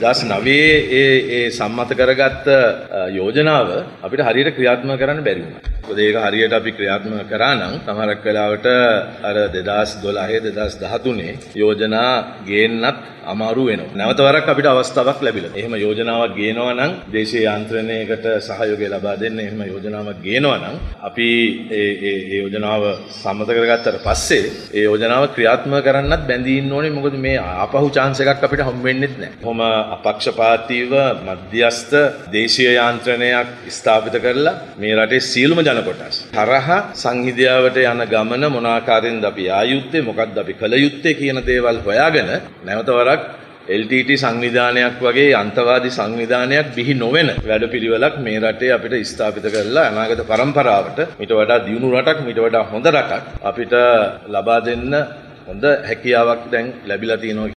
දස් නවේ ඒ ඒ සම්මත කරගත්ත යෝජනාව අපිට හරියට ක්‍රියාත්ම කරන්න බැරිවුණ. ඒක හරියට අපි ක්‍රියාත්ම කරා නම් සමහරක් වෙලාවට අර දෙදස් දොලාහේ දෙදස් දහතුනේ යෝජනා ගේන්නත් අමාරු වෙනවා. නැවතවරක් අපිට අවස්ථාවක් ලැබිලා. එහෙම යෝජනාවක් ගේනවා නම් දේශීය යාන්ත්‍රණයකට සහයෝගය ලබා දෙන්න එහෙම යෝජනාවක් ගේනවා නම් අපි ඒ ඒ යෝජනාව සම්මත කරගත්තට පස්සේ ඒ යෝජනාව ක්‍රියාත්මක කරන්නත් බැඳී ඉන්න ඕනේ. මොකද මේ ආපහු chance එකක් අපිට හම්බ වෙන්නේ නැහැ. කොහොම අපක්ෂපාතීව මධ්‍යස්ථ දේශීය යාන්ත්‍රණයක් ස්ථාපිත කරලා මේ රටේ සියලුම ජන කොටස්. තරහ සංහිදියාවට යන ගමන මොන ආකාරයෙන්ද අපි ආයුත්තේ මොකක්ද අපි කළ යුත්තේ කියන දේවල් හොයාගෙන නැවත වරක් LTT සංවිධානයක් වගේ අන්තවාදී සංවිධානයක් බිහි නොවන වැඩපිළිවෙලක් මේ රටේ අපිට ස්ථාපිත කරලා අනාගත පරම්පරාවට මිට වඩා දියුණු රටක් මිට වඩා හොඳ රටක් අපිට ලබා දෙන්න හොඳ හැකියාවක් දැන් ලැබිලා තියෙනවා